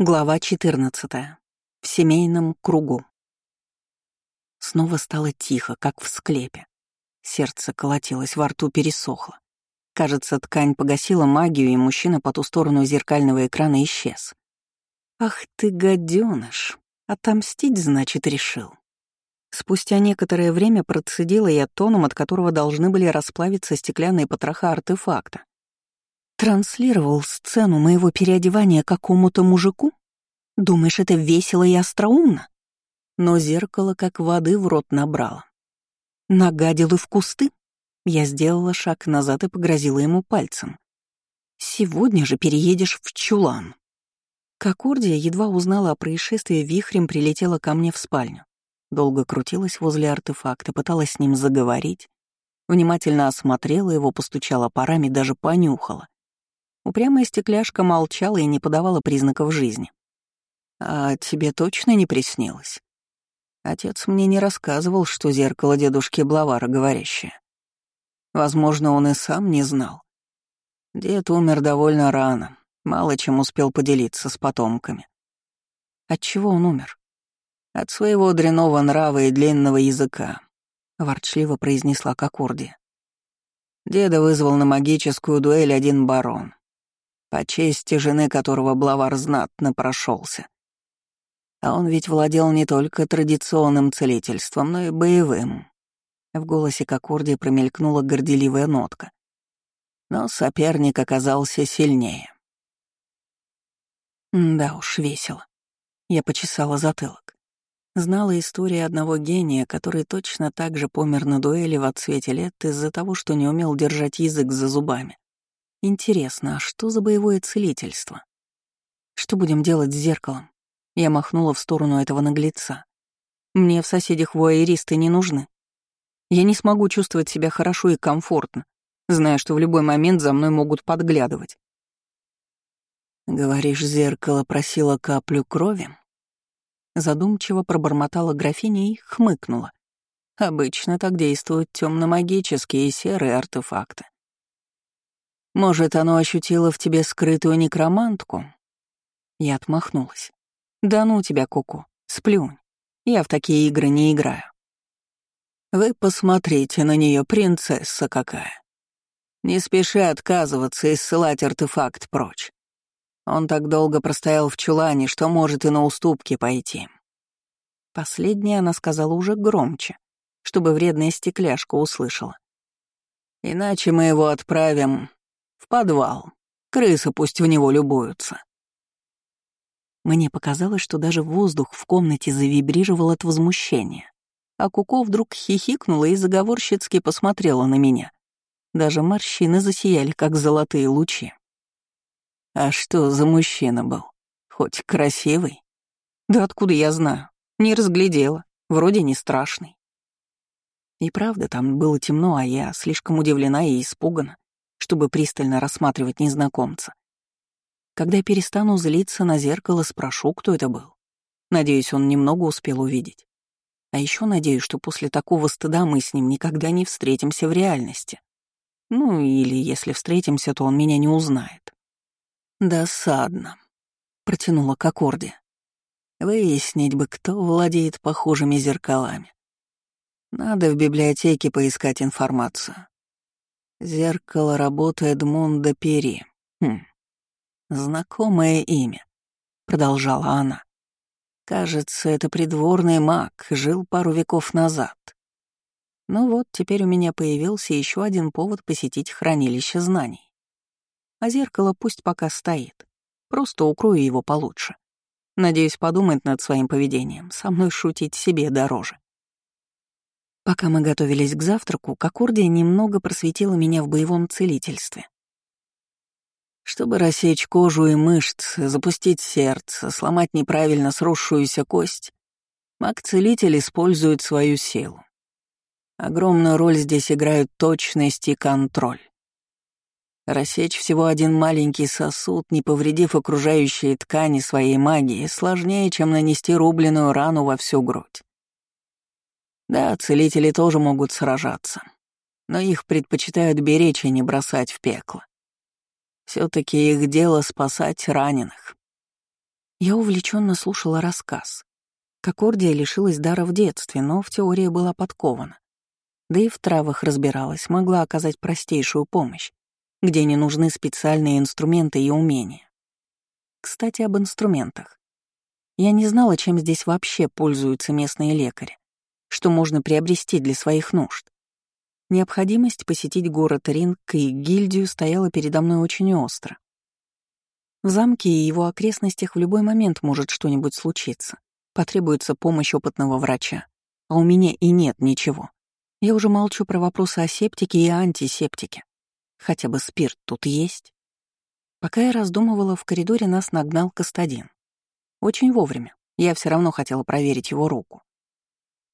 Глава 14. В семейном кругу. Снова стало тихо, как в склепе. Сердце колотилось, во рту пересохло. Кажется, ткань погасила магию, и мужчина по ту сторону зеркального экрана исчез. «Ах ты, гаденыш! Отомстить, значит, решил». Спустя некоторое время процедила я тоном, от которого должны были расплавиться стеклянные потроха артефакта. Транслировал сцену моего переодевания какому-то мужику? Думаешь, это весело и остроумно? Но зеркало как воды в рот набрало. Нагадил и в кусты? Я сделала шаг назад и погрозила ему пальцем. «Сегодня же переедешь в чулан». Кокордия едва узнала о происшествии, вихрем прилетела ко мне в спальню. Долго крутилась возле артефакта, пыталась с ним заговорить. Внимательно осмотрела его, постучала парами, даже понюхала. Упрямая стекляшка молчала и не подавала признаков жизни. «А тебе точно не приснилось?» Отец мне не рассказывал, что зеркало дедушки Блавара говорящее. Возможно, он и сам не знал. Дед умер довольно рано, мало чем успел поделиться с потомками. От чего он умер? От своего дряного нрава и длинного языка, ворчливо произнесла Кокорди. Деда вызвал на магическую дуэль один барон по чести жены которого Блавар знатно прошелся. А он ведь владел не только традиционным целительством, но и боевым. В голосе Кокорди промелькнула горделивая нотка. Но соперник оказался сильнее. Да уж, весело. Я почесала затылок. Знала историю одного гения, который точно так же помер на дуэли в отсвете лет из-за того, что не умел держать язык за зубами. Интересно, а что за боевое целительство? Что будем делать с зеркалом? Я махнула в сторону этого наглеца. Мне в соседях вуайеристы не нужны. Я не смогу чувствовать себя хорошо и комфортно, зная, что в любой момент за мной могут подглядывать. «Говоришь, зеркало просило каплю крови?» Задумчиво пробормотала графиня и хмыкнула. Обычно так действуют темно-магические и серые артефакты. Может, оно ощутило в тебе скрытую некромантку?» Я отмахнулась. «Да ну тебя, Куку, сплюнь. Я в такие игры не играю». «Вы посмотрите на нее, принцесса какая. Не спеши отказываться и ссылать артефакт прочь. Он так долго простоял в чулане, что может и на уступки пойти». Последнее она сказала уже громче, чтобы вредная стекляшка услышала. «Иначе мы его отправим в подвал. Крысы пусть в него любуются. Мне показалось, что даже воздух в комнате завибрировал от возмущения. А Куко вдруг хихикнула и заговорщицки посмотрела на меня. Даже морщины засияли, как золотые лучи. А что за мужчина был? Хоть красивый? Да откуда я знаю? Не разглядела. Вроде не страшный. И правда, там было темно, а я слишком удивлена и испугана чтобы пристально рассматривать незнакомца. Когда перестану злиться на зеркало, спрошу, кто это был. Надеюсь, он немного успел увидеть. А еще надеюсь, что после такого стыда мы с ним никогда не встретимся в реальности. Ну, или если встретимся, то он меня не узнает. «Досадно», — протянула к аккорде. «Выяснить бы, кто владеет похожими зеркалами. Надо в библиотеке поискать информацию. Зеркало работы Эдмунда Пери. Хм. Знакомое имя, продолжала она. Кажется, это придворный маг, жил пару веков назад. Ну вот, теперь у меня появился еще один повод посетить хранилище знаний. А зеркало пусть пока стоит. Просто укрою его получше. Надеюсь, подумать над своим поведением. Со мной шутить себе дороже. Пока мы готовились к завтраку, Кокордия немного просветила меня в боевом целительстве. Чтобы рассечь кожу и мышцы, запустить сердце, сломать неправильно сросшуюся кость, маг-целитель использует свою силу. Огромную роль здесь играют точность и контроль. Рассечь всего один маленький сосуд, не повредив окружающие ткани своей магии, сложнее, чем нанести рубленную рану во всю грудь. Да, целители тоже могут сражаться, но их предпочитают беречь и не бросать в пекло. все таки их дело спасать раненых. Я увлеченно слушала рассказ. Как Ордия лишилась дара в детстве, но в теории была подкована. Да и в травах разбиралась, могла оказать простейшую помощь, где не нужны специальные инструменты и умения. Кстати, об инструментах. Я не знала, чем здесь вообще пользуются местные лекари, что можно приобрести для своих нужд. Необходимость посетить город Ринг и гильдию стояла передо мной очень остро. В замке и его окрестностях в любой момент может что-нибудь случиться. Потребуется помощь опытного врача. А у меня и нет ничего. Я уже молчу про вопросы о септике и антисептике. Хотя бы спирт тут есть. Пока я раздумывала, в коридоре нас нагнал Кастадин. Очень вовремя. Я все равно хотела проверить его руку.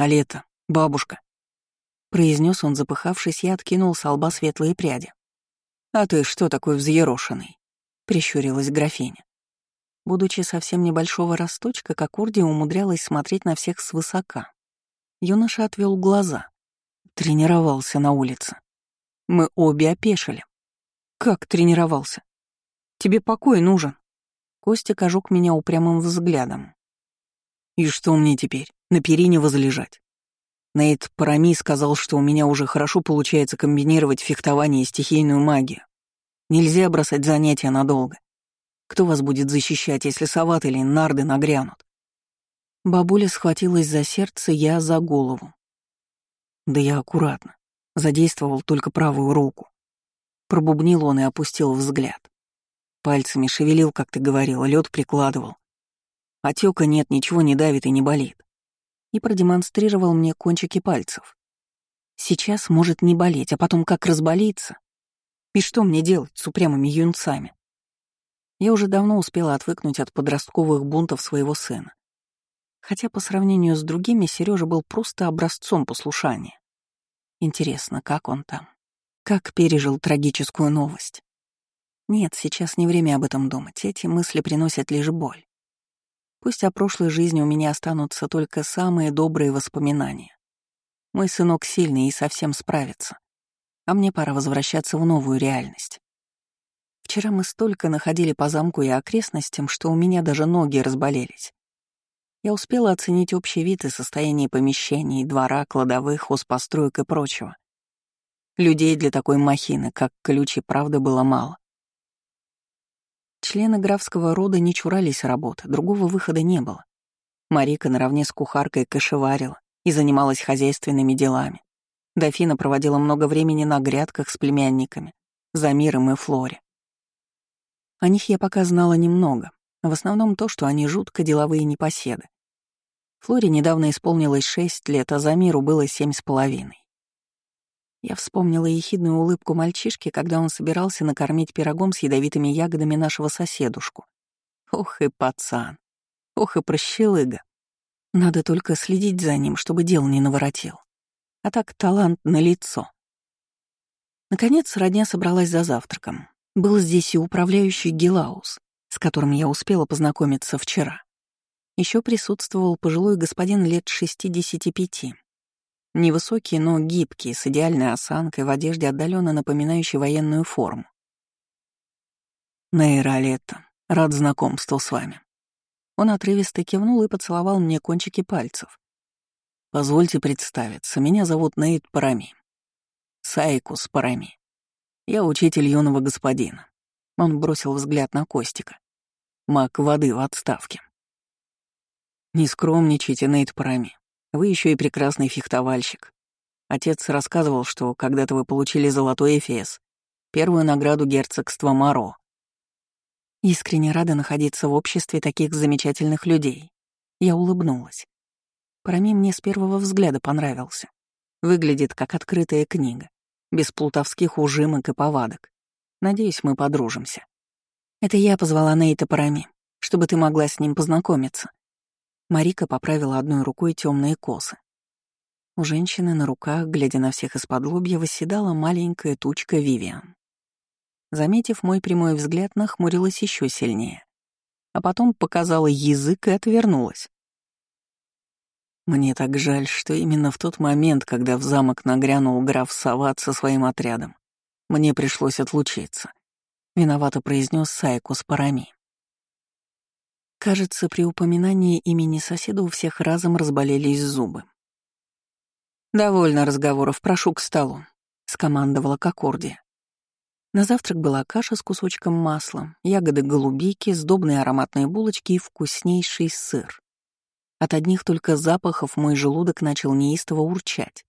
«А лето, бабушка», — произнес он, запыхавшись, и откинул с лба светлые пряди. «А ты что такой взъерошенный?» — прищурилась графиня. Будучи совсем небольшого росточка, как Ордия умудрялась смотреть на всех свысока. Юноша отвел глаза. Тренировался на улице. Мы обе опешили. «Как тренировался? Тебе покой нужен?» Костик ожег меня упрямым взглядом. «И что мне теперь, на перине возлежать?» Нейт Парами сказал, что у меня уже хорошо получается комбинировать фехтование и стихийную магию. Нельзя бросать занятия надолго. Кто вас будет защищать, если Сават или Нарды нагрянут? Бабуля схватилась за сердце, я за голову. Да я аккуратно. Задействовал только правую руку. Пробубнил он и опустил взгляд. Пальцами шевелил, как ты говорила, лед прикладывал. Отека нет, ничего не давит и не болит. И продемонстрировал мне кончики пальцев. Сейчас может не болеть, а потом как разболится. И что мне делать с упрямыми юнцами? Я уже давно успела отвыкнуть от подростковых бунтов своего сына. Хотя по сравнению с другими Сережа был просто образцом послушания. Интересно, как он там? Как пережил трагическую новость? Нет, сейчас не время об этом думать, эти мысли приносят лишь боль. Пусть о прошлой жизни у меня останутся только самые добрые воспоминания. Мой сынок сильный и совсем справится. А мне пора возвращаться в новую реальность. Вчера мы столько находили по замку и окрестностям, что у меня даже ноги разболелись. Я успела оценить общий вид и состояние помещений, двора, кладовых, хозпостроек и прочего. Людей для такой махины, как ключи, правда, было мало. Члены графского рода не чурались работы, другого выхода не было. Марика наравне с кухаркой кошеварила и занималась хозяйственными делами. Дофина проводила много времени на грядках с племянниками, за миром и Флоре. О них я пока знала немного, в основном то, что они жутко деловые непоседы. Флоре недавно исполнилось шесть лет, а за миру было семь с половиной. Я вспомнила ехидную улыбку мальчишки, когда он собирался накормить пирогом с ядовитыми ягодами нашего соседушку. Ох и пацан. Ох и прощелыга. Надо только следить за ним, чтобы дел не наворотил. А так талант на лицо. Наконец, родня собралась за завтраком. Был здесь и управляющий Гелаус, с которым я успела познакомиться вчера. Еще присутствовал пожилой господин лет 65, Невысокий, но гибкий, с идеальной осанкой, в одежде отдаленно напоминающей военную форму. Нейра Летто, рад знакомству с вами. Он отрывисто кивнул и поцеловал мне кончики пальцев. Позвольте представиться, меня зовут Нейт Парами. Сайкус Парами. Я учитель юного господина. Он бросил взгляд на Костика. Маг воды в отставке. Не скромничайте, Нейт Парами. Вы еще и прекрасный фехтовальщик. Отец рассказывал, что когда-то вы получили золотой эфес, первую награду герцогства Маро. Искренне рада находиться в обществе таких замечательных людей. Я улыбнулась. Парами мне с первого взгляда понравился. Выглядит как открытая книга, без плутовских ужимок и повадок. Надеюсь, мы подружимся. Это я позвала Нейта Парами, чтобы ты могла с ним познакомиться. Марика поправила одной рукой темные косы. У женщины на руках, глядя на всех из-под лобья, восседала маленькая тучка Вивиан. Заметив мой прямой взгляд, нахмурилась еще сильнее. А потом показала язык и отвернулась. Мне так жаль, что именно в тот момент, когда в замок нагрянул граф Сават со своим отрядом, мне пришлось отлучиться. Виновато произнес Сайку с парами. Кажется, при упоминании имени соседа у всех разом разболелись зубы. «Довольно разговоров, прошу к столу», — скомандовала Кокордия. На завтрак была каша с кусочком масла, ягоды голубики, сдобные ароматные булочки и вкуснейший сыр. От одних только запахов мой желудок начал неистово урчать.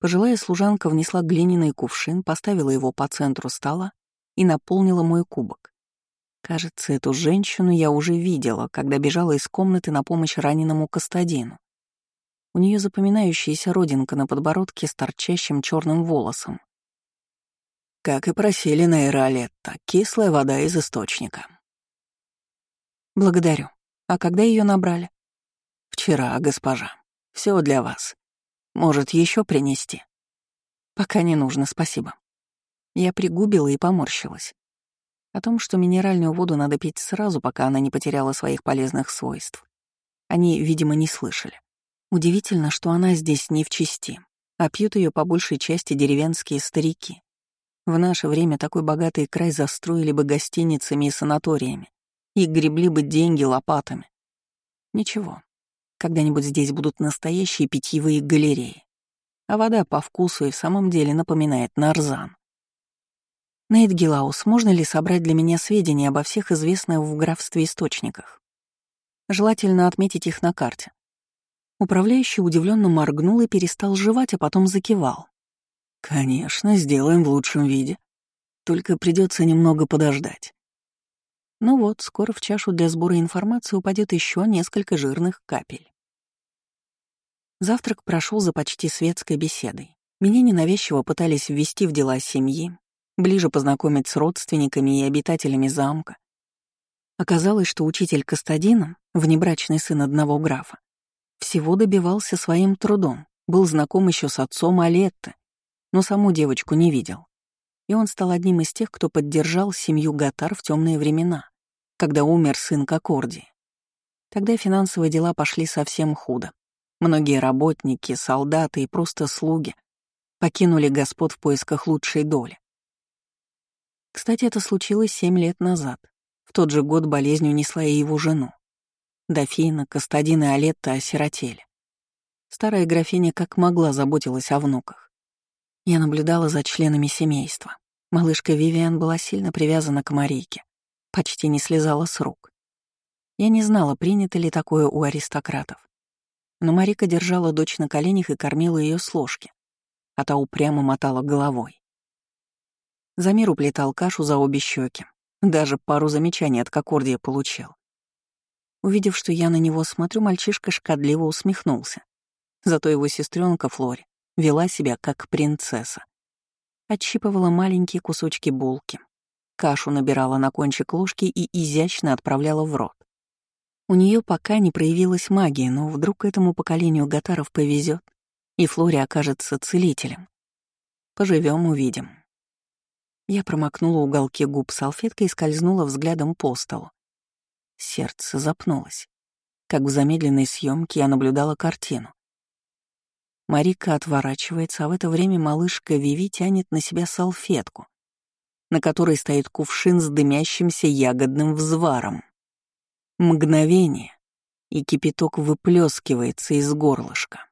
Пожилая служанка внесла глиняный кувшин, поставила его по центру стола и наполнила мой кубок. Кажется, эту женщину я уже видела, когда бежала из комнаты на помощь раненому Кастадину. У нее запоминающаяся родинка на подбородке с торчащим черным волосом. Как и просили на Иралетта, кислая вода из источника. Благодарю. А когда ее набрали? Вчера, госпожа. Все для вас. Может, еще принести? Пока не нужно, спасибо. Я пригубила и поморщилась. О том, что минеральную воду надо пить сразу, пока она не потеряла своих полезных свойств. Они, видимо, не слышали. Удивительно, что она здесь не в чести, а пьют ее по большей части деревенские старики. В наше время такой богатый край застроили бы гостиницами и санаториями и гребли бы деньги лопатами. Ничего, когда-нибудь здесь будут настоящие питьевые галереи. А вода по вкусу и в самом деле напоминает нарзан. Нейт Гилаус, можно ли собрать для меня сведения обо всех известных в графстве источниках? Желательно отметить их на карте. Управляющий удивленно моргнул и перестал жевать, а потом закивал. «Конечно, сделаем в лучшем виде. Только придется немного подождать. Ну вот, скоро в чашу для сбора информации упадет еще несколько жирных капель. Завтрак прошел за почти светской беседой. Меня ненавязчиво пытались ввести в дела семьи, ближе познакомить с родственниками и обитателями замка. Оказалось, что учитель Кастадина, внебрачный сын одного графа, всего добивался своим трудом, был знаком еще с отцом Алетты, но саму девочку не видел и он стал одним из тех, кто поддержал семью Гатар в темные времена, когда умер сын Кокорди. Тогда финансовые дела пошли совсем худо. Многие работники, солдаты и просто слуги покинули господ в поисках лучшей доли. Кстати, это случилось семь лет назад. В тот же год болезнь унесла и его жену. Дофина, Кастадин и Алетта осиротели. Старая графиня как могла заботилась о внуках. Я наблюдала за членами семейства. Малышка Вивиан была сильно привязана к Марийке, почти не слезала с рук. Я не знала, принято ли такое у аристократов. Но Марика держала дочь на коленях и кормила ее с ложки, а та упрямо мотала головой. Замир уплетал кашу за обе щеки, даже пару замечаний от Кокордия получил. Увидев, что я на него смотрю, мальчишка шкодливо усмехнулся. Зато его сестренка Флори вела себя как принцесса. Отщипывала маленькие кусочки булки, кашу набирала на кончик ложки и изящно отправляла в рот. У нее пока не проявилась магия, но вдруг этому поколению гатаров повезет, и Флори окажется целителем. Поживем, увидим. Я промокнула уголки губ салфеткой и скользнула взглядом по столу. Сердце запнулось. Как в замедленной съемке я наблюдала картину. Марика отворачивается, а в это время малышка Виви тянет на себя салфетку, на которой стоит кувшин с дымящимся ягодным взваром. Мгновение, и кипяток выплескивается из горлышка.